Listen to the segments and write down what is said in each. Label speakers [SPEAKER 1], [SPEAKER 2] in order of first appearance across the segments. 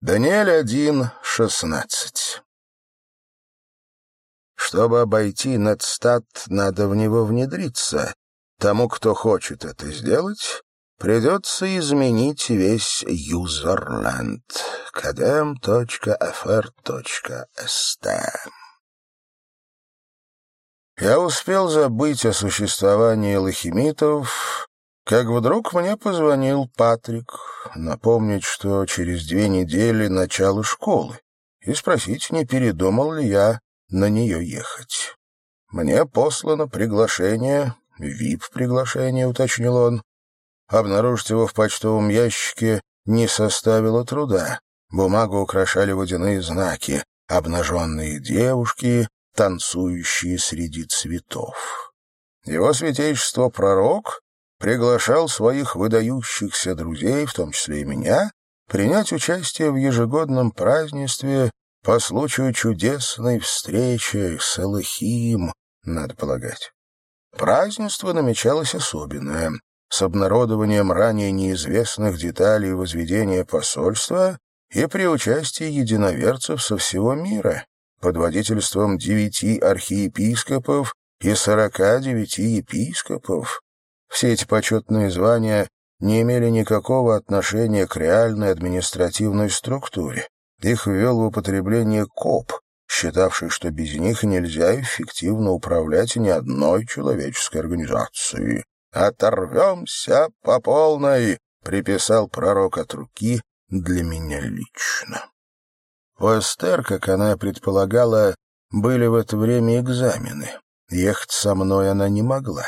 [SPEAKER 1] Даниэль 1, 16. Чтобы обойти Нетстат, надо в него внедриться. Тому, кто хочет это сделать, придется изменить весь юзерленд. kdm.fr.st Я успел забыть о существовании лохимитов как вдруг мне позвонил Патрик, напомнить, что через две недели начало школы, и спросить, не передумал ли я на нее ехать. Мне послано приглашение, вип-приглашение, уточнил он. Обнаружить его в почтовом ящике не составило труда. Бумагу украшали водяные знаки, обнаженные девушки, танцующие среди цветов. Его святейшество пророк приглашал своих выдающихся друзей, в том числе и меня, принять участие в ежегодном празднестве по случаю чудесной встречи с Элохим, надо полагать. Празднество намечалось особенное, с обнародованием ранее неизвестных деталей возведения посольства и при участии единоверцев со всего мира, под водительством девяти архиепископов и сорока девяти епископов, все эти почетные звания не имели никакого отношения к реальной административной структуре. Их ввел в употребление КОП, считавший, что без них нельзя эффективно управлять ни одной человеческой организацией. «Оторвемся по полной», — приписал пророк от руки для меня лично. У Эстер, как она предполагала, были в это время экзамены. Ехать со мной она не могла.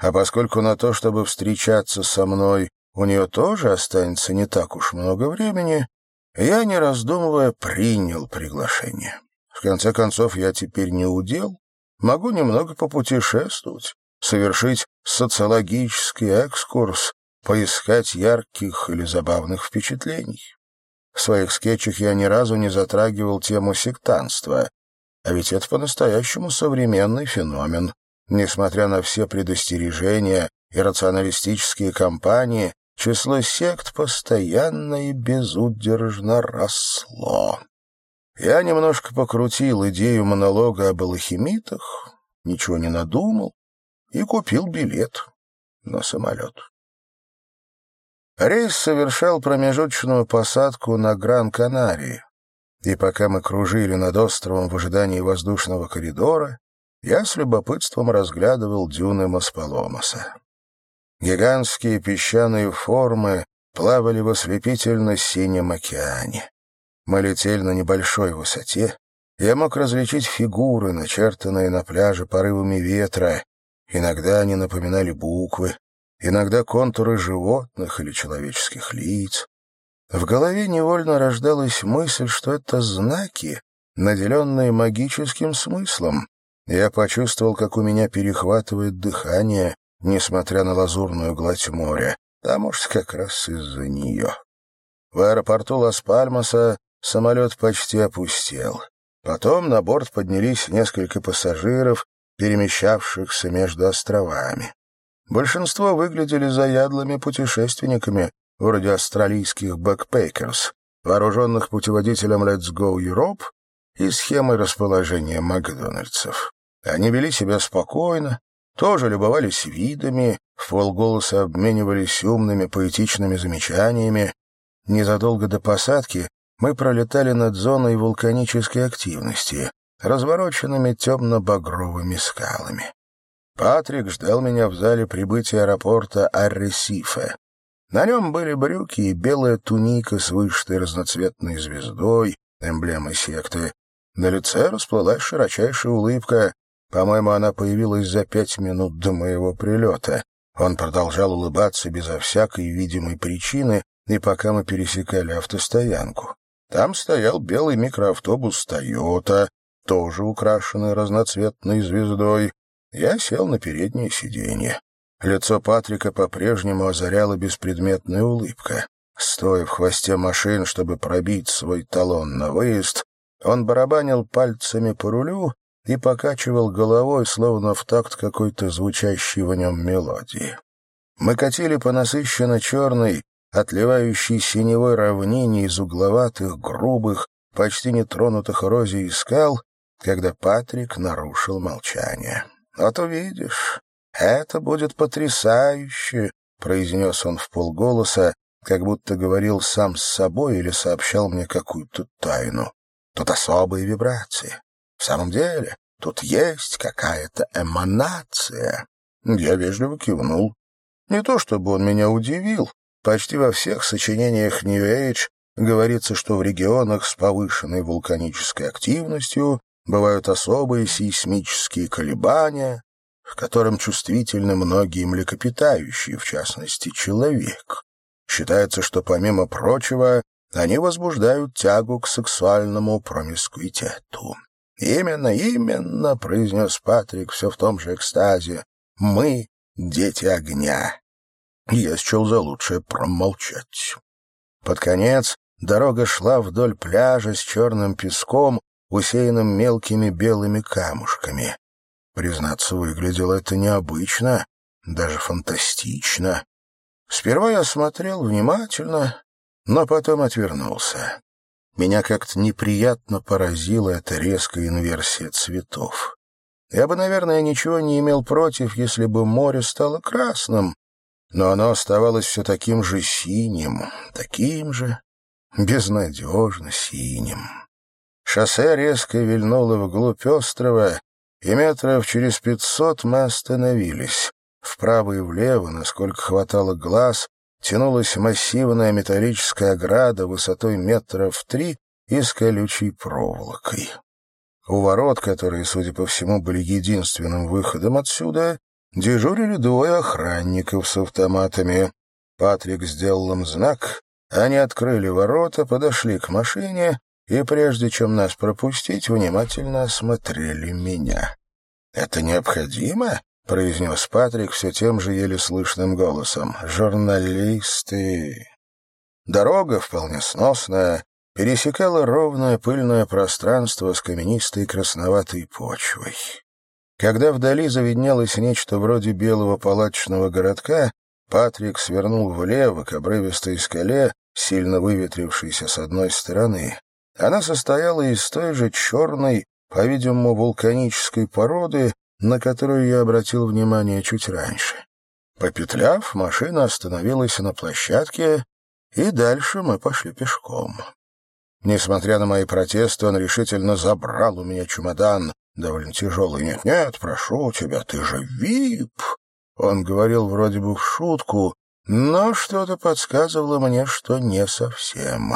[SPEAKER 1] А поскольку на то, чтобы встречаться со мной, у нее тоже останется не так уж много времени, я, не раздумывая, принял приглашение. В конце концов, я теперь не удел, могу немного попутешествовать, совершить социологический экскурс, поискать ярких или забавных впечатлений. В своих скетчах я ни разу не затрагивал тему сектанства, а ведь это по-настоящему современный феномен, Несмотря на все предостережения и рационалистические кампании, число сект постоянно и безудержно росло. Я немножко покрутил идею монолога об алхимитах, ничего не надумал и купил билет на самолет. Рейс совершал промежуточную посадку на Гран-Канарии, и пока мы кружили над островом в ожидании воздушного коридора, я с любопытством разглядывал дюны Маспаломаса. Гигантские песчаные формы плавали в ослепительно-синем океане. Мы летели на небольшой высоте. Я мог различить фигуры, начертанные на пляже порывами ветра. Иногда они напоминали буквы, иногда контуры животных или человеческих лиц. В голове невольно рождалась мысль, что это знаки, наделенные магическим смыслом, я почувствовал, как у меня перехватывает дыхание, несмотря на лазурную гладь моря, а может, как раз из-за нее. В аэропорту Лас-Пальмаса самолет почти опустел. Потом на борт поднялись несколько пассажиров, перемещавшихся между островами. Большинство выглядели заядлыми путешественниками, вроде австралийских backpackers, вооруженных путеводителем «Let's Go Europe» и схемой расположения Макдональдсов. Они вели себя спокойно, тоже любовались видами, вполголоса обменивались умными поэтичными замечаниями. Незадолго до посадки мы пролетали над зоной вулканической активности, развороченными темно-багровыми скалами. Патрик ждал меня в зале прибытия аэропорта Арресифе. На нем были брюки и белая туника с вышитой разноцветной звездой, эмблемой секты. На лице расплылась широчайшая улыбка, по-моему, она появилась за пять минут до моего прилета. Он продолжал улыбаться безо всякой видимой причины, и пока мы пересекали автостоянку. Там стоял белый микроавтобус «Тойота», тоже украшенный разноцветной звездой. Я сел на переднее сиденье. Лицо Патрика по-прежнему озаряла беспредметная улыбка. Стоя в хвосте машин, чтобы пробить свой талон на выезд, он барабанил пальцами по рулю и покачивал головой, словно в такт какой-то звучащей в нем мелодии. Мы катили по насыщенно черной, отливающей синевой равнине из угловатых, грубых, почти нетронутых эрозией скал, когда Патрик нарушил молчание. «Вот увидишь, это будет потрясающе», — произнес он в полголоса, как будто говорил сам с собой или сообщал мне какую-то тайну. «Тут особые вибрации. В самом деле, тут есть какая-то эманация». Я вежливо кивнул. Не то чтобы он меня удивил. Почти во всех сочинениях Age говорится, что в регионах с повышенной вулканической активностью бывают особые сейсмические колебания, к которым чувствительны многие млекопитающие, в частности, человек. Считается, что, помимо прочего, они возбуждают тягу к сексуальному промискуитету. «Именно, именно», — произнес Патрик все в том же экстазе, — «мы — дети огня». Я счел за лучшее промолчать. Под конец дорога шла вдоль пляжа с черным песком, усеянным мелкими белыми камушками. Признаться, выглядело это необычно, даже фантастично. Сперва я смотрел внимательно, но потом отвернулся. Меня как-то неприятно поразила эта резкая инверсия цветов. Я бы, наверное, ничего не имел против, если бы море стало красным, но оно оставалось все таким же синим, таким же безнадежно синим. Шоссе резко вильнуло вглубь острова, и метров через пятьсот мы остановились. Вправо и влево, насколько хватало глаз, тянулась массивная металлическая ограда высотой метров три и с колючей проволокой. У ворот, которые, судя по всему, были единственным выходом отсюда, дежурили двое охранников с автоматами. Патрик сделал им знак, они открыли ворота, подошли к машине и, прежде чем нас пропустить, внимательно осмотрели меня. «Это необходимо?» — произнес Патрик все тем же еле слышным голосом. «Журналисты!» Дорога, вполне сносная, пересекала ровное пыльное пространство с каменистой красноватой почвой. Когда вдали завиднелось нечто вроде белого палаточного городка, Патрик свернул влево к обрывистой скале, сильно выветрившейся с одной стороны. Она состояла из той же черной, по-видимому, вулканической породы, на которую я обратил внимание чуть раньше. Попетляв, машина остановилась на площадке, и дальше мы пошли пешком. Несмотря на мои протесты, он решительно забрал у меня чемодан, довольно тяжелый. «Нет, нет, прошу тебя, ты же вип!» Он говорил вроде бы в шутку, но что-то подсказывало мне, что не совсем.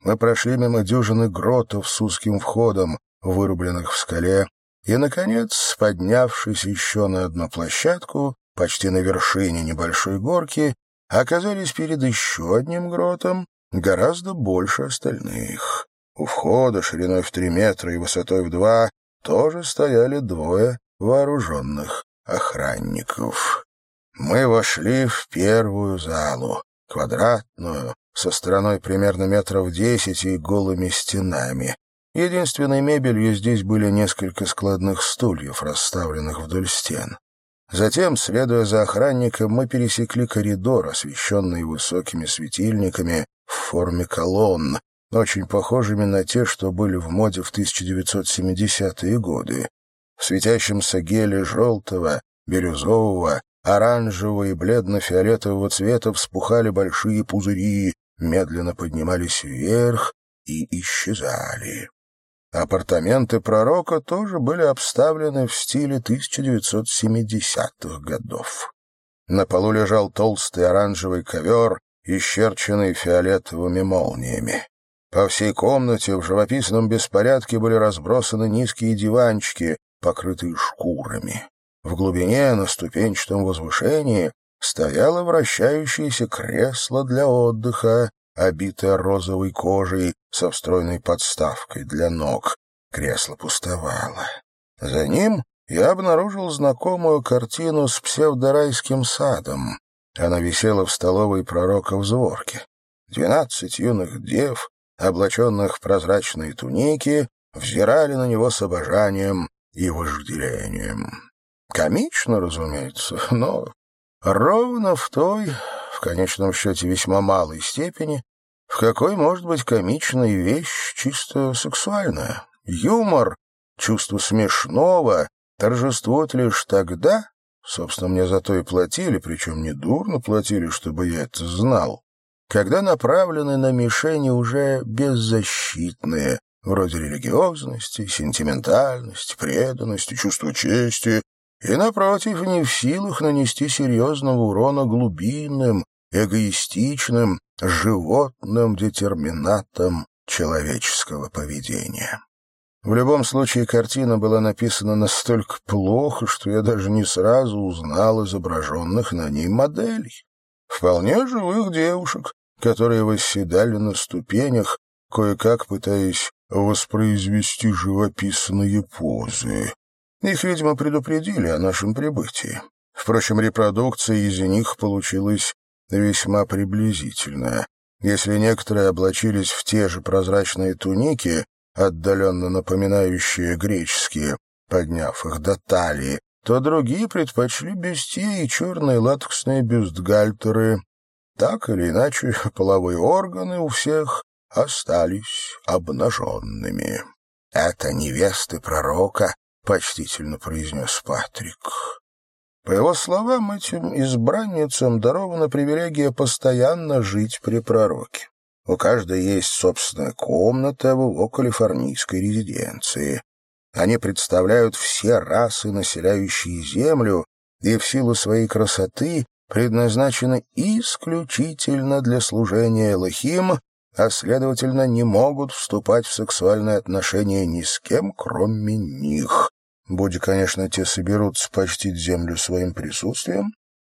[SPEAKER 1] Мы прошли мимо дюжины гротов с узким входом, вырубленных в скале, и, наконец, поднявшись еще на одну площадку, почти на вершине небольшой горки, оказались перед еще одним гротом, гораздо больше остальных. У входа шириной в три метра и высотой в два тоже стояли двое вооруженных охранников. Мы вошли в первую залу, квадратную, со стороной примерно метров десять и голыми стенами. Единственной мебелью здесь были несколько складных стульев, расставленных вдоль стен. Затем, следуя за охранником, мы пересекли коридор, освещенный высокими светильниками в форме колонн, очень похожими на те, что были в моде в 1970-е годы. В светящемся геле желтого, бирюзового, оранжевого и бледно-фиолетового цвета вспухали большие пузыри, медленно поднимались вверх и исчезали. Апартаменты пророка тоже были обставлены в стиле 1970-х годов. На полу лежал толстый оранжевый ковер, исчерченный фиолетовыми молниями. По всей комнате в живописном беспорядке были разбросаны низкие диванчики, покрытые шкурами. В глубине, на ступенчатом возвышении, стояло вращающееся кресло для отдыха, обитое розовой кожей со встроенной подставкой для ног. Кресло пустовало. За ним я обнаружил знакомую картину с псевдорайским садом. Она висела в столовой пророка в Зворке. Двенадцать юных дев, облаченных в прозрачные туники, взирали на него с обожанием и вожделением. Комично, разумеется, но ровно в той, конечном счете весьма малой степени, в какой может быть комичная вещь чисто сексуальная. Юмор, чувство смешного, торжествует лишь тогда, собственно, мне за то и платили, причем недурно платили, чтобы я это знал, когда направлены на мишени уже беззащитные, вроде религиозности, сентиментальности, преданности, чувства чести, и, напротив, не в силах нанести серьезного урона глубинным, эгоистичным, животным детерминатам человеческого поведения. В любом случае, картина была написана настолько плохо, что я даже не сразу узнал изображенных на ней моделей. Вполне живых девушек, которые восседали на ступенях, кое-как пытаясь воспроизвести живописные позы. Их, видимо, предупредили о нашем прибытии. Впрочем, репродукция из них получилась весьма приблизительная. Если некоторые облачились в те же прозрачные туники, отдаленно напоминающие греческие, подняв их до талии, то другие предпочли бюстье и черные латексные бюстгальтеры, так или иначе, половые органы у всех остались обнаженными. «Это невесты пророка», — почтительно произнес Патрик. По его словам, этим избранницам дарована привилегия постоянно жить при пророке. У каждой есть собственная комната в его калифорнийской резиденции. Они представляют все расы, населяющие Землю, и в силу своей красоты предназначены исключительно для служения Элохим, а, следовательно, не могут вступать в сексуальные отношения ни с кем, кроме них. Будь, конечно, те соберутся почтить землю своим присутствием,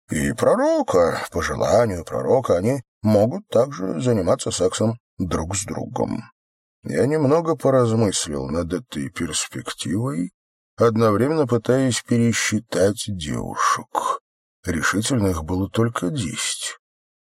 [SPEAKER 1] и пророка, по желанию пророка, они могут также заниматься сексом друг с другом. Я немного поразмыслил над этой перспективой, одновременно пытаясь пересчитать девушек. Решительно их было только десять.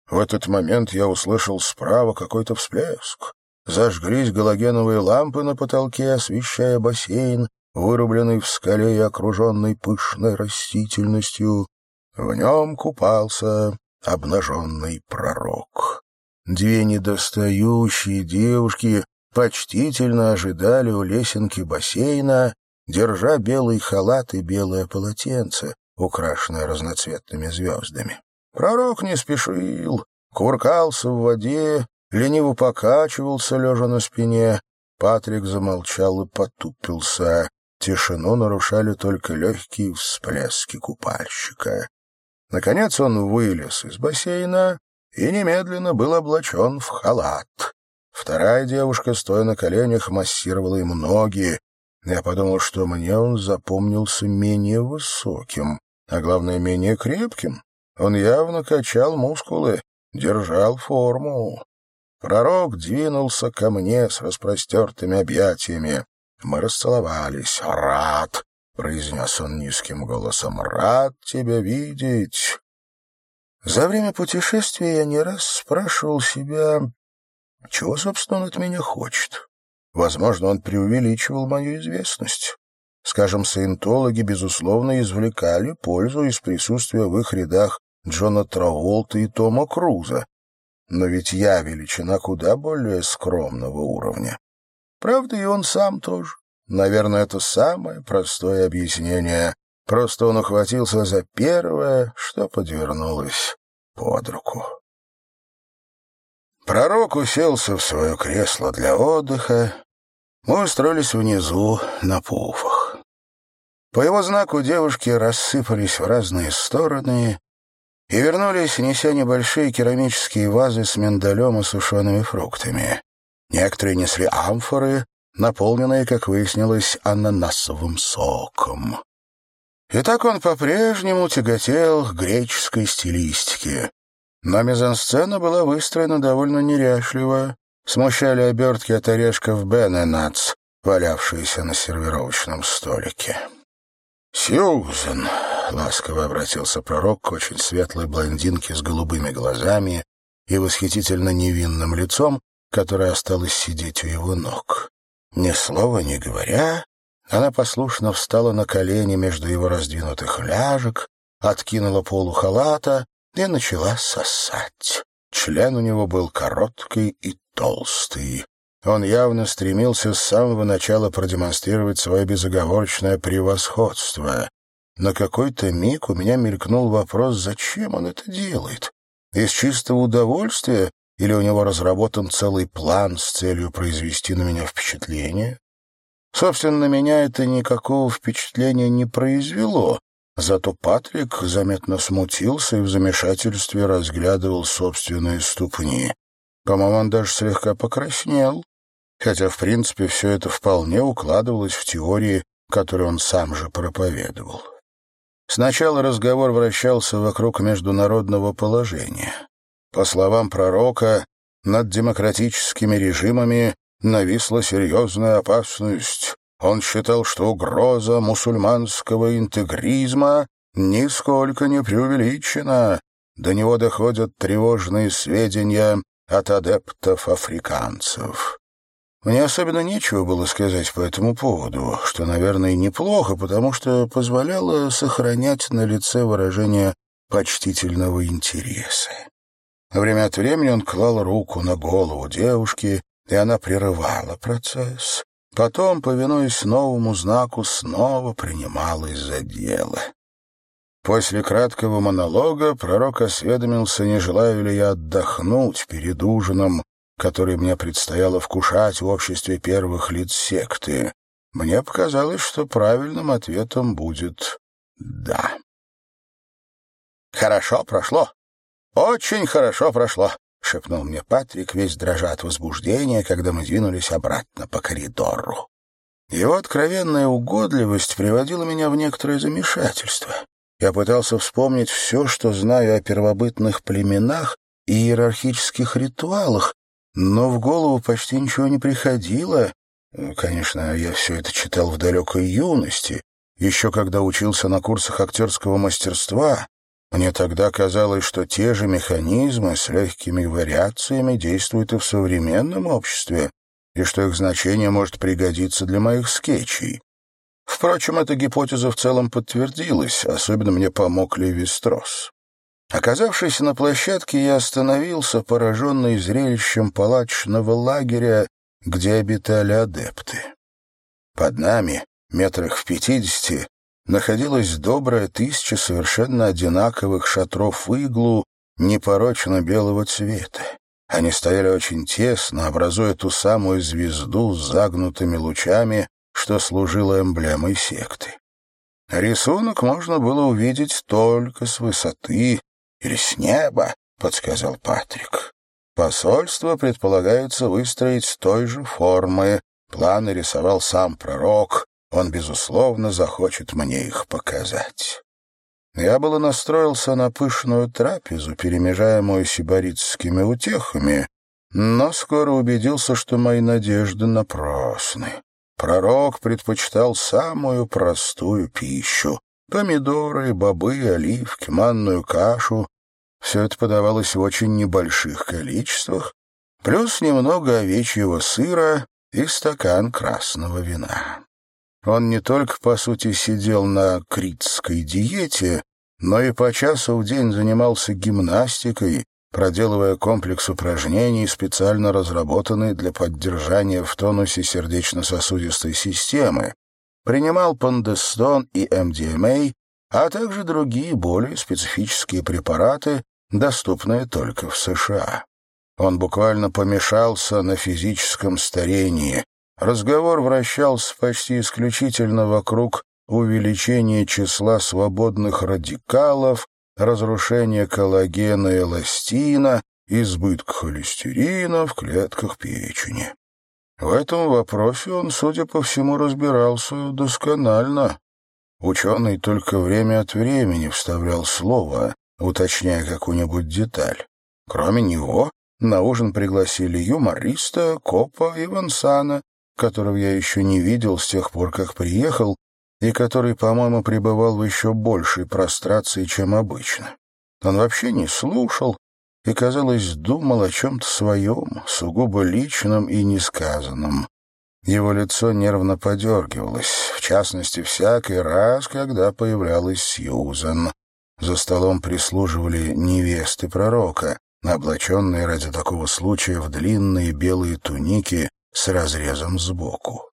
[SPEAKER 1] В этот момент я услышал справа какой-то всплеск. Зажглись галогеновые лампы на потолке, освещая бассейн, вырубленный в скале и окруженный пышной растительностью. В нем купался обнаженный пророк. Две недостающие девушки почтительно ожидали у лесенки бассейна, держа белый халат и белое полотенце, украшенная разноцветными звездами. Пророк не спешил, куркался в воде, лениво покачивался, лежа на спине. Патрик замолчал и потупился. Тишину нарушали только легкие всплески купальщика. Наконец он вылез из бассейна и немедленно был облачен в халат. Вторая девушка, стоя на коленях, массировала ему ноги. Я подумал, что мне он запомнился менее высоким а главное, менее крепким. Он явно качал мускулы, держал форму. Пророк двинулся ко мне с распростертыми объятиями. Мы расцеловались. «Рад!» — произнес он низким голосом. «Рад тебя видеть!» За время путешествия я не раз спрашивал себя, чего, собственно, он от меня хочет. Возможно, он преувеличивал мою известность. Скажем, саентологи, безусловно, извлекали пользу из присутствия в их рядах Джона Траволта и Тома Круза. Но ведь я величина куда более скромного уровня. Правда, и он сам тоже. Наверное, это самое простое объяснение. Просто он ухватился за первое, что подвернулось под руку. Пророк уселся в свое кресло для отдыха. Мы устроились внизу на пуфах. По его знаку девушки рассыпались в разные стороны и вернулись, неся небольшие керамические вазы с миндалем и сушеными фруктами. Некоторые несли амфоры, наполненные, как выяснилось, ананасовым соком. И так он по-прежнему тяготел к греческой стилистике. Но мизансцена была выстроена довольно неряшливо. Смущали обертки от орешков Бенненац, валявшиеся на сервировочном столике. «Сьюзен!» — ласково обратился пророк к очень светлой блондинке с голубыми глазами и восхитительно невинным лицом, которая осталась сидеть у его ног. Ни слова не говоря, она послушно встала на колени между его раздвинутых ляжек, откинула полу халата, и начала сосать. Член у него был короткий и толстый. Он явно стремился с самого начала продемонстрировать свое безоговорочное превосходство. На какой-то миг у меня мелькнул вопрос, зачем он это делает? Из чистого удовольствия или у него разработан целый план с целью произвести на меня впечатление? Собственно, меня это никакого впечатления не произвело, зато Патрик заметно смутился и в замешательстве разглядывал собственные ступни. По-моему, он даже слегка покраснел хотя, в принципе, все это вполне укладывалось в теории, которые он сам же проповедовал. Сначала разговор вращался вокруг международного положения. По словам пророка, над демократическими режимами нависла серьезная опасность. Он считал, что угроза мусульманского интегризма нисколько не преувеличена. До него доходят тревожные сведения от адептов-африканцев. Мне особенно нечего было сказать по этому поводу, что, наверное, неплохо, потому что позволяло сохранять на лице выражение почтительного интереса. Время от времени он клал руку на голову девушки, и она прерывала процесс. Потом, повинуясь новому знаку, снова принималась за дело. После краткого монолога пророк осведомился, не желаю ли я отдохнуть перед ужином, который мне предстояло вкушать в обществе первых лиц секты, мне показалось, что правильным ответом будет «да». «Хорошо прошло. Очень хорошо прошло», — шепнул мне Патрик, весь дрожа от возбуждения, когда мы двинулись обратно по коридору. Его откровенная угодливость приводила меня в некоторое замешательство. Я пытался вспомнить все, что знаю о первобытных племенах и иерархических ритуалах, но в голову почти ничего не приходило. Конечно, я все это читал в далекой юности, еще когда учился на курсах актерского мастерства. Мне тогда казалось, что те же механизмы с легкими вариациями действуют и в современном обществе, и что их значение может пригодиться для моих скетчей. Впрочем, эта гипотеза в целом подтвердилась, особенно мне помог Леви Стросс. Оказавшись на площадке, я остановился, пораженный зрелищем палачного лагеря, где обитали адепты. Под нами, метрах в пятидесяти, находилась добрая тысяча совершенно одинаковых шатров иглу непорочно белого цвета. Они стояли очень тесно, образуя ту самую звезду с загнутыми лучами, что служила эмблемой секты. Рисунок можно было увидеть только с высоты, или с неба, — подсказал Патрик. Посольство предполагается выстроить с той же формы. Планы рисовал сам пророк. Он, безусловно, захочет мне их показать. Я было настроился на пышную трапезу, перемежаемую сибаритскими утехами, но скоро убедился, что мои надежды напрасны. Пророк предпочитал самую простую пищу — помидоры, бобы, оливки, манную кашу, все это подавалось в очень небольших количествах, плюс немного овечьего сыра и стакан красного вина. Он не только, по сути, сидел на критской диете, но и по часу в день занимался гимнастикой, проделывая комплекс упражнений, специально разработанный для поддержания в тонусе сердечно-сосудистой системы, принимал пандестон и МДМА, а также другие более специфические препараты, доступное только в США. Он буквально помешался на физическом старении. Разговор вращался почти исключительно вокруг увеличения числа свободных радикалов, разрушения коллагена и эластина, избытка холестерина в клетках печени. В этом вопросе он, судя по всему, разбирался досконально. Ученый только время от времени вставлял слово, уточняя какую-нибудь деталь. Кроме него, на ужин пригласили юмориста, копа и Вансана, которого я еще не видел с тех пор, как приехал, и который, по-моему, пребывал в еще большей прострации, чем обычно. Он вообще не слушал и, казалось, думал о чем-то своем, сугубо личном и несказанном. Его лицо нервно подергивалось, в частности, всякий раз, когда появлялась Сьюзан. За столом прислуживали невесты пророка, облаченные ради такого случая в длинные белые туники с разрезом сбоку.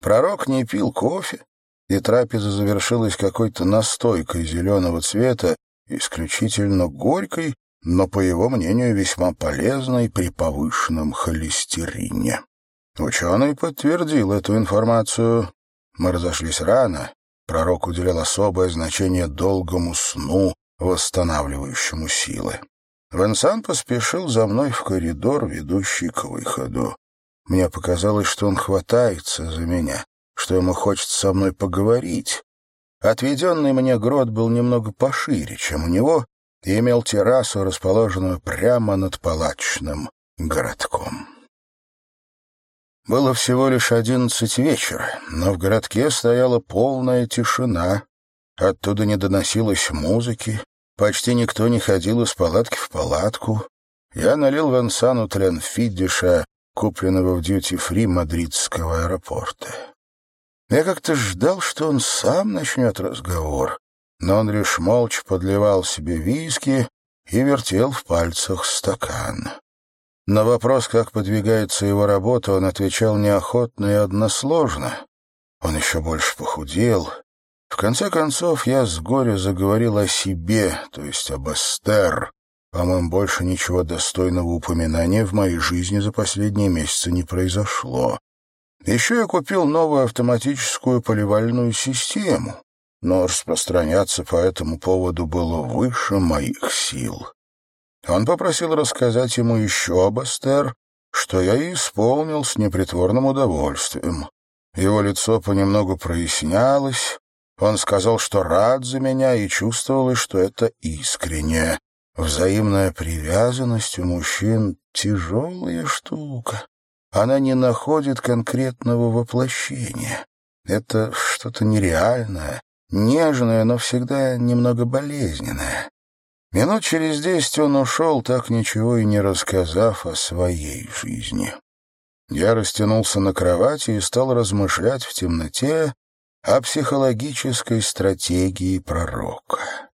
[SPEAKER 1] Пророк не пил кофе, и трапеза завершилась какой-то настойкой зеленого цвета, исключительно горькой, но, по его мнению, весьма полезной при повышенном холестерине. Ученый подтвердил эту информацию. Мы разошлись рано. Пророк уделял особое значение долгому сну, восстанавливающему силы. Венсан поспешил за мной в коридор, ведущий к выходу. Мне показалось, что он хватается за меня, что ему хочется со мной поговорить. Отведенный мне грот был немного пошире, чем у него, и имел террасу, расположенную прямо над палачным городком. Было всего лишь одиннадцать вечера, но в городке стояла полная тишина. Оттуда не доносилось музыки, почти никто не ходил из палатки в палатку. Я налил Вансану Тленфиддиша, купленного в дьюти-фри мадридского аэропорта. Я как-то ждал, что он сам начнет разговор, но он лишь молча подливал себе виски и вертел в пальцах стакан. На вопрос, как подвигается его работа, он отвечал неохотно и односложно. Он еще больше похудел. В конце концов, я с горя заговорил о себе, то есть об Эстер. По-моему, больше ничего достойного упоминания в моей жизни за последние месяцы не произошло. Еще я купил новую автоматическую поливальную систему, но распространяться по этому поводу было выше моих сил. Он попросил рассказать ему еще об Эстер, что я и исполнил с непритворным удовольствием. Его лицо понемногу прояснялось, он сказал, что рад за меня и чувствовал, что это искренне. Взаимная привязанность у мужчин — тяжелая штука. Она не находит конкретного воплощения. Это что-то нереальное, нежное, но всегда немного болезненное. Минут через десять он ушел, так ничего и не рассказав о своей жизни. Я растянулся на кровати и стал размышлять в темноте о психологической стратегии пророка.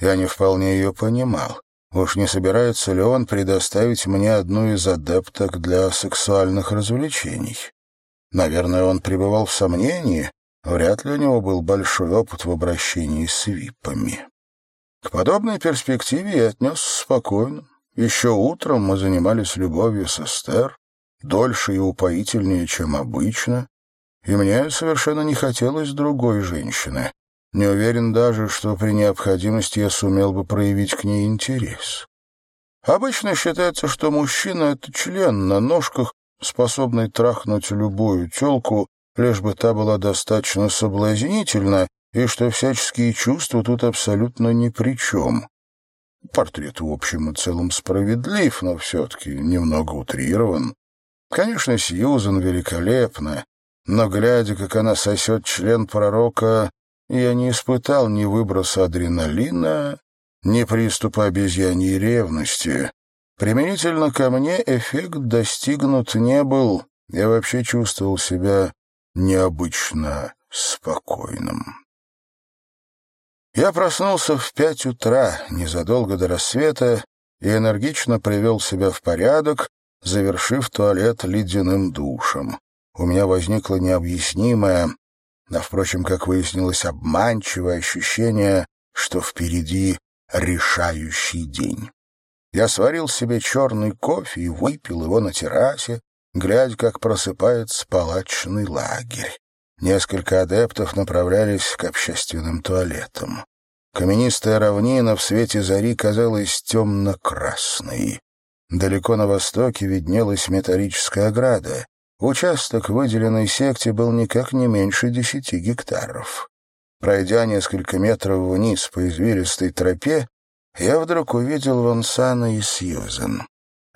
[SPEAKER 1] Я не вполне ее понимал. Уж не собирается ли он предоставить мне одну из адепток для сексуальных развлечений? Наверное, он пребывал в сомнении, вряд ли у него был большой опыт в обращении с випами. К подобной перспективе я отнесся спокойно. Еще утром мы занимались любовью с Эстер, дольше и упоительнее, чем обычно, и мне совершенно не хотелось другой женщины. Не уверен даже, что при необходимости я сумел бы проявить к ней интерес. Обычно считается, что мужчина — это член на ножках, способный трахнуть любую телку, лишь бы та была достаточно соблазнительна, и что всяческие чувства тут абсолютно ни при чем. Портрет в общем и целом справедлив, но все-таки немного утрирован. Конечно, Сьюзан великолепна, но, глядя, как она сосет член пророка, я не испытал ни выброса адреналина, ни приступа обезьяньей ревности. Применительно ко мне эффект достигнут не был, я вообще чувствовал себя необычно спокойным. Я проснулся в пять утра, незадолго до рассвета, и энергично привел себя в порядок, завершив туалет ледяным душем. У меня возникло необъяснимое, а, впрочем, как выяснилось, обманчивое ощущение, что впереди решающий день. Я сварил себе черный кофе и выпил его на террасе, глядя, как просыпается палачный лагерь. Несколько адептов направлялись к общественным туалетам. Каменистая равнина в свете зари казалась темно-красной. Далеко на востоке виднелась металлическая ограда. Участок выделенной секте был никак не меньше десяти гектаров. Пройдя несколько метров вниз по извилистой тропе, я вдруг увидел Вонсана и Сьюзен.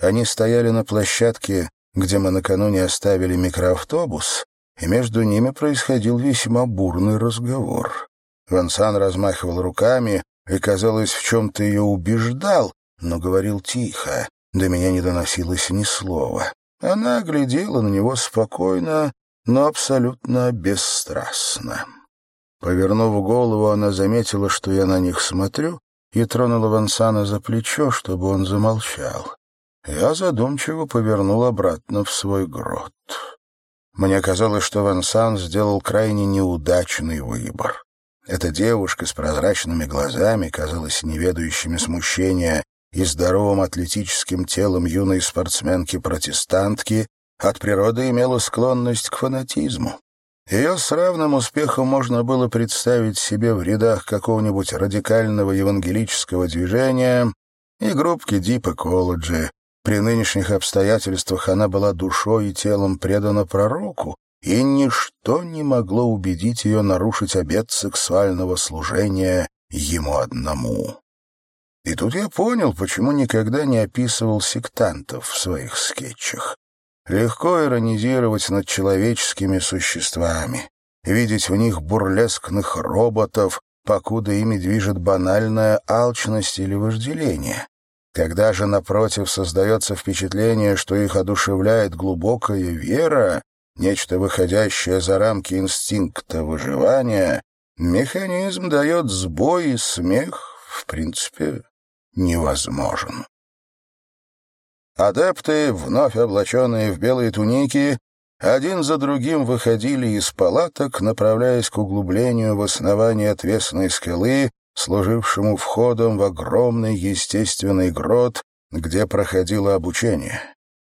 [SPEAKER 1] Они стояли на площадке, где мы накануне оставили микроавтобус, и между ними происходил весьма бурный разговор. Вансан размахивал руками и, казалось, в чем-то ее убеждал, но говорил тихо, до меня не доносилось ни слова. Она глядела на него спокойно, но абсолютно бесстрастно. Повернув голову, она заметила, что я на них смотрю, и тронула Вансана за плечо, чтобы он замолчал. Я задумчиво повернул обратно в свой грот. Мне казалось, что Вансан сделал крайне неудачный выбор. Эта девушка с прозрачными глазами, казалось, неведающими смущения, и здоровым атлетическим телом юной спортсменки-протестантки от природы имела склонность к фанатизму. Ее с равным успехом можно было представить себе в рядах какого-нибудь радикального евангелического движения и группки Дипа колледжа. При нынешних обстоятельствах она была душой и телом предана пророку, и ничто не могло убедить ее нарушить обет сексуального служения ему одному. И тут я понял, почему никогда не описывал сектантов в своих скетчах. Легко иронизировать над человеческими существами, видеть в них бурлескных роботов, покуда ими движет банальная алчность или вожделение. Когда же, напротив, создается впечатление, что их одушевляет глубокая вера, нечто выходящее за рамки инстинкта выживания, механизм дает сбой, и смех, в принципе, невозможен. Адепты, вновь облаченные в белые туники, один за другим выходили из палаток, направляясь к углублению в основании отвесной скалы, служившему входом в огромный естественный грот, где проходило обучение.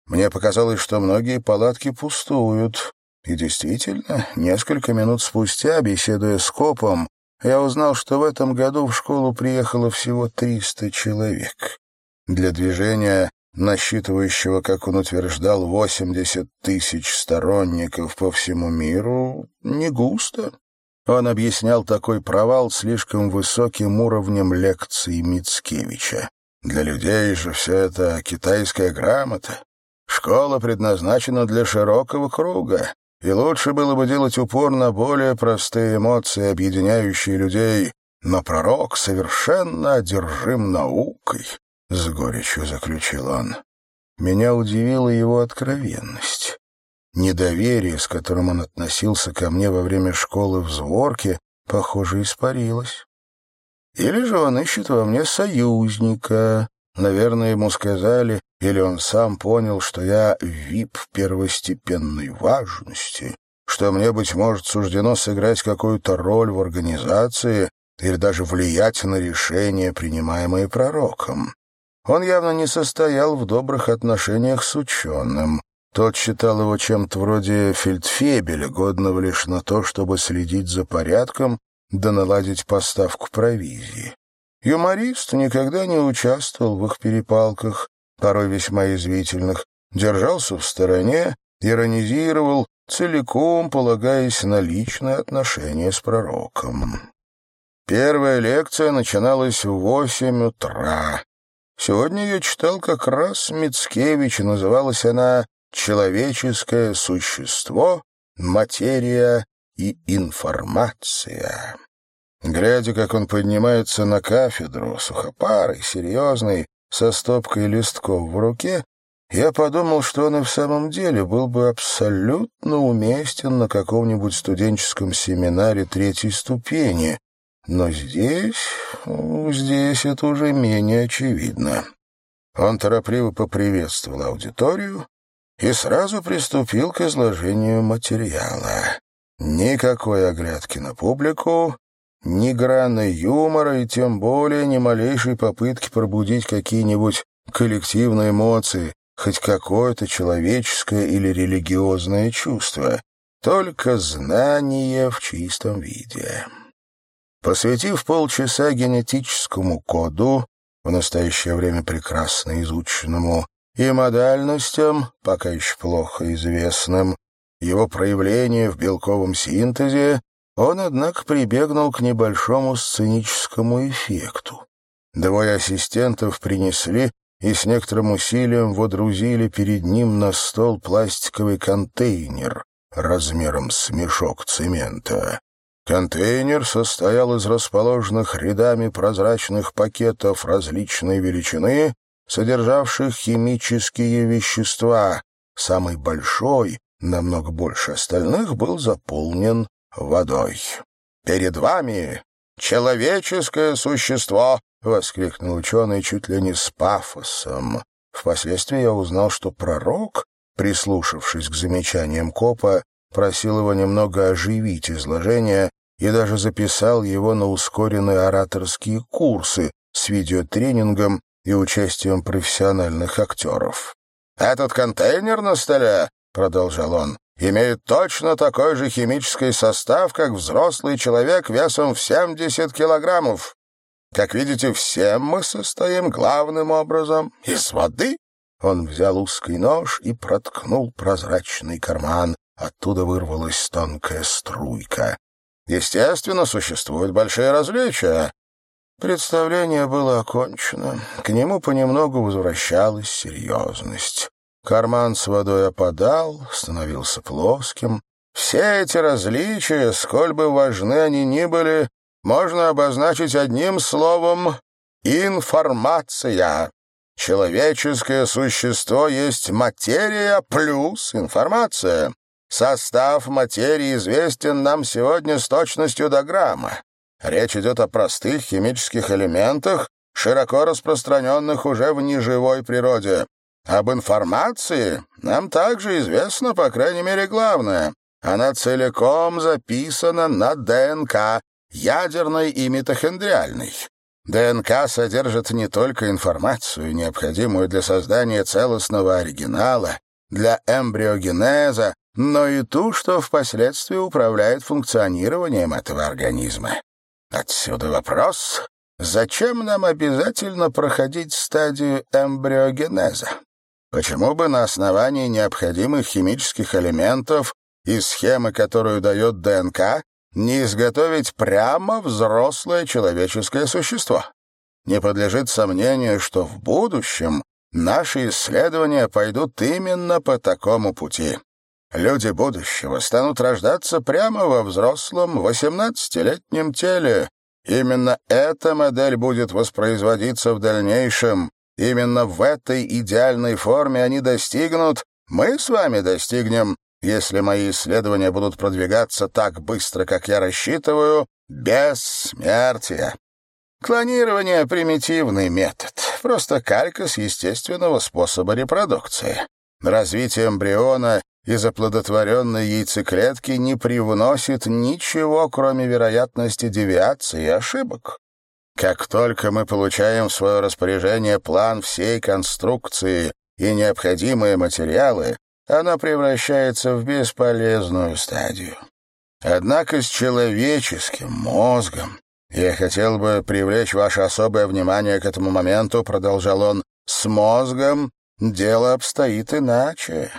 [SPEAKER 1] Мне показалось, что многие палатки пустуют. И действительно, несколько минут спустя, беседуя с копом, я узнал, что в этом году в школу приехало всего 300 человек. Для движения, насчитывающего, как он утверждал, 80 тысяч сторонников по всему миру, не густо. Он объяснял такой провал слишком высоким уровнем лекций Мицкевича. Для людей же все это китайская грамота. Школа предназначена для широкого круга, и лучше было бы делать упор на более простые эмоции, объединяющие людей, но пророк совершенно одержим наукой, — с горечью заключил он. Меня удивила его откровенность. Недоверие, с которым он относился ко мне во время школы в Зворке, похоже, испарилось. Или же он ищет во мне союзника. Наверное, ему сказали, или он сам понял, что я вип первостепенной важности, что мне, быть может, суждено сыграть какую-то роль в организации или даже влиять на решения, принимаемые пророком. Он явно не состоял в добрых отношениях с ученым. Тот считал его чем-то вроде фельдфебеля, годного лишь на то, чтобы следить за порядком да наладить поставку провизии. Юморист никогда не участвовал в их перепалках, порой весьма язвительных, держался в стороне, иронизировал, целиком полагаясь на личное отношение с пророком. Первая лекция начиналась в восемь утра. Сегодня я читал как раз Мицкевич, и называлась она «Человеческое существо, материя и информация». Глядя, как он поднимается на кафедру, сухопарый, серьезный, со стопкой листков в руке, я подумал, что он и в самом деле был бы абсолютно уместен на каком-нибудь студенческом семинаре третьей ступени. Но здесь... здесь это уже менее очевидно. Он торопливо поприветствовал аудиторию и сразу приступил к изложению материала. Никакой оглядки на публику, ни грана юмора и тем более ни малейшей попытки пробудить какие-нибудь коллективные эмоции, хоть какое-то человеческое или религиозное чувство, только знание в чистом виде. Посвятив полчаса генетическому коду, в настоящее время прекрасно изученному, и модальностям, пока еще плохо известным, его проявление в белковом синтезе, он, однако, прибегнул к небольшому сценическому эффекту. Двое ассистентов принесли и с некоторым усилием водрузили перед ним на стол пластиковый контейнер размером с мешок цемента. Контейнер состоял из расположенных рядами прозрачных пакетов различной величины, содержавших химические вещества. Самый большой, намного больше остальных, был заполнен водой. Перед вами человеческое существо!» — воскликнул ученый чуть ли не с пафосом. Впоследствии я узнал, что пророк, прислушавшись к замечаниям копа, просил его немного оживить изложение и даже записал его на ускоренные ораторские курсы с видеотренингом и участием профессиональных актеров. «Этот контейнер на столе», — продолжал он, — «имеет точно такой же химический состав, как взрослый человек весом в 70 килограммов. Как видите, все мы состоим главным образом из воды». Он взял узкий нож и проткнул прозрачный карман. Оттуда вырвалась тонкая струйка. Естественно, существуют большие различия. Представление было окончено. К нему понемногу возвращалась серьезность. Карман с водой опадал, становился плоским. Все эти различия, сколь бы важны они ни были, можно обозначить одним словом «информация». Человеческое существо есть материя плюс информация. Состав материи известен нам сегодня с точностью до грамма. Речь идет о простых химических элементах, широко распространенных уже в неживой природе. Об информации нам также известно, по крайней мере, главное. Она целиком записана на ДНК, ядерной и митохондриальной. ДНК содержит не только информацию, необходимую для создания целостного оригинала, для эмбриогенеза, но и ту, что впоследствии управляет функционированием этого организма. Отсюда вопрос, зачем нам обязательно проходить стадию эмбриогенеза? Почему бы на основании необходимых химических элементов и схемы, которую дает ДНК, не изготовить прямо взрослое человеческое существо? Не подлежит сомнению, что в будущем наши исследования пойдут именно по такому пути. Люди будущего станут рождаться прямо во взрослом восемнадцатилетнем теле. Именно эта модель будет воспроизводиться в дальнейшем. Именно в этой идеальной форме они достигнут, мы с вами достигнем, если мои исследования будут продвигаться так быстро, как я рассчитываю, бессмертия. Клонирование — примитивный метод, просто калька с естественного способа репродукции. Развитие эмбриона из оплодотворенной яйцеклетки не привносит ничего, кроме вероятности девиации и ошибок. Как только мы получаем в свое распоряжение план всей конструкции и необходимые материалы, она превращается в бесполезную стадию. Однако с человеческим мозгом я хотел бы привлечь ваше особое внимание к этому моменту, продолжал он, с мозгом дело обстоит иначе.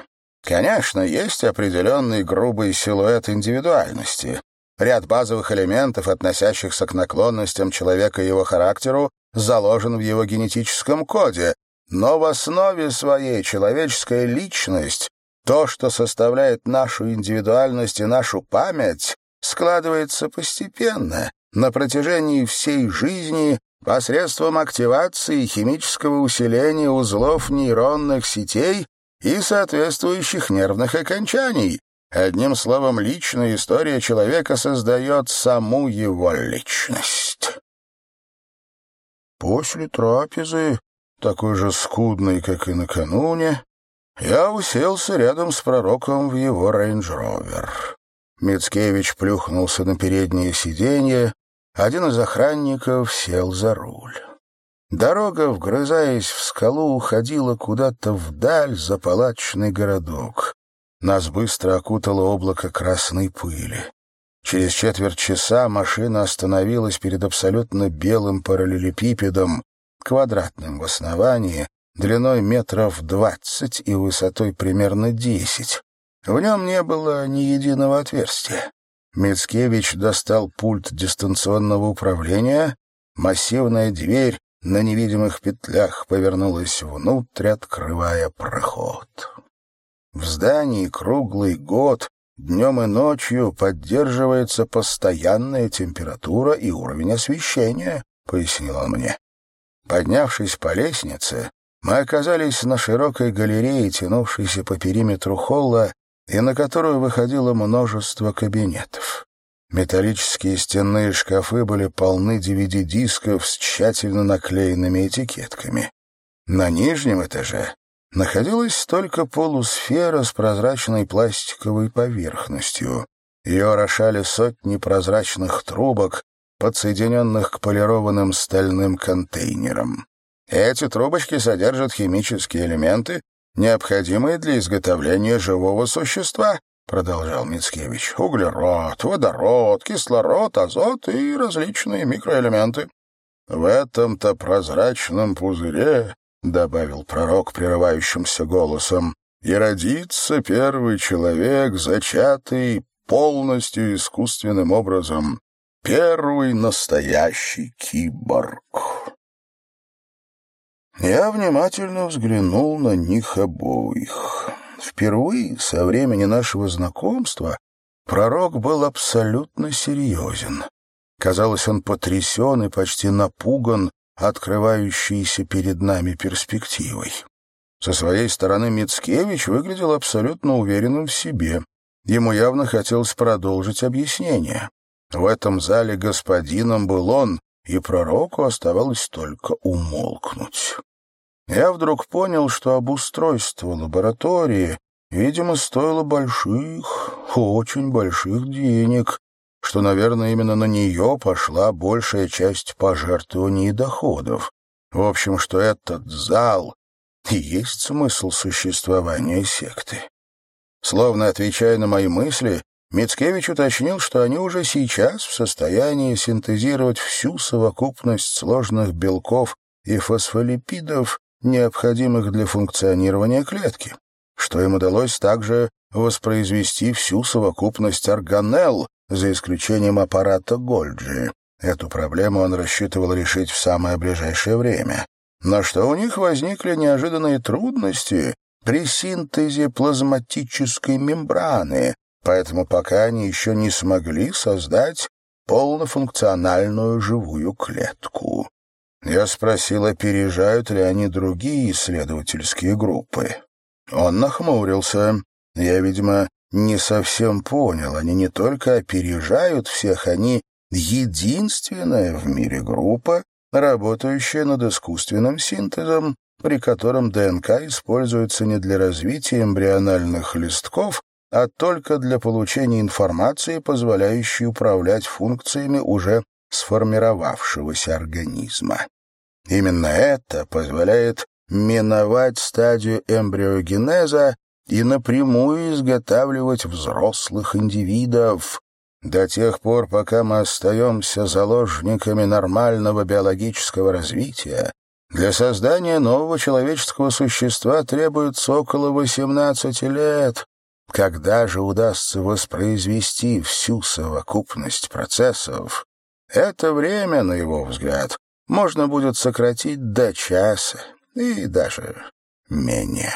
[SPEAKER 1] Конечно, есть определенный грубый силуэт индивидуальности. Ряд базовых элементов, относящихся к наклонностям человека и его характеру, заложен в его генетическом коде, но в основе своей человеческая личность, то, что составляет нашу индивидуальность и нашу память, складывается постепенно, на протяжении всей жизни, посредством активации химического усиления узлов нейронных сетей и соответствующих нервных окончаний. Одним словом, личная история человека создает саму его личность. После трапезы, такой же скудной, как и накануне, я уселся рядом с пророком в его рейндж-ровер. Мицкевич плюхнулся на переднее сиденье, один из охранников сел за руль. Дорога, вгрызаясь в скалу, уходила куда-то вдаль за палаточный городок. Нас быстро окутало облако красной пыли. Через четверть часа машина остановилась перед абсолютно белым параллелепипедом, квадратным в основании, длиной метров двадцать и высотой примерно десять. В нем не было ни единого отверстия. Мицкевич достал пульт дистанционного управления, массивная дверь на невидимых петлях повернулась внутрь, открывая проход. В здании круглый год, днем и ночью поддерживается постоянная температура и уровень освещения, — пояснил он мне. Поднявшись по лестнице, мы оказались на широкой галерее, тянувшейся по периметру холла, и на которую выходило множество кабинетов. Металлические стенные шкафы были полны DVD-дисков с тщательно наклеенными этикетками. На нижнем этаже находилась только полусфера с прозрачной пластиковой поверхностью. Ее орошали сотни прозрачных трубок, подсоединенных к полированным стальным контейнерам. Эти трубочки содержат химические элементы, необходимые для изготовления живого существа, продолжал Мицкевич. Углерод, водород, кислород, азот и различные микроэлементы. В этом-то прозрачном пузыре, добавил пророк прерывающимся голосом, и родится первый человек, зачатый полностью искусственным образом, первый настоящий киборг. Я внимательно взглянул на них обоих. Впервые со времени нашего знакомства пророк был абсолютно серьезен. Казалось, он потрясен и почти напуган открывающейся перед нами перспективой. Со своей стороны Мицкевич выглядел абсолютно уверенным в себе. Ему явно хотелось продолжить объяснение. В этом зале господином был он, и пророку оставалось только умолкнуть. Я вдруг понял, что обустройство лаборатории, видимо, стоило больших, очень больших денег, что, наверное, именно на нее пошла большая часть пожертвований и доходов. В общем, что этот зал и есть смысл существования секты. Словно отвечая на мои мысли, Мицкевич уточнил, что они уже сейчас в состоянии синтезировать всю совокупность сложных белков и фосфолипидов, необходимых для функционирования клетки, что им удалось также воспроизвести всю совокупность органелл, за исключением аппарата Гольджи. Эту проблему он рассчитывал решить в самое ближайшее время. Но что у них возникли неожиданные трудности при синтезе плазматической мембраны, поэтому пока они еще не смогли создать полнофункциональную живую клетку. Я спросил, опережают ли они другие исследовательские группы. Он нахмурился. Я, видимо, не совсем понял. Они не только опережают всех, они единственная в мире группа, работающая над искусственным синтезом, при котором ДНК используется не для развития эмбриональных листков, а только для получения информации, позволяющей управлять функциями уже сформировавшегося организма. Именно это позволяет миновать стадию эмбриогенеза и напрямую изготавливать взрослых индивидов до тех пор, пока мы остаемся заложниками нормального биологического развития, для создания нового человеческого существа требуется около 18 лет. Когда же удастся воспроизвести всю совокупность процессов, это время, на его взгляд, можно будет сократить до часа и даже менее.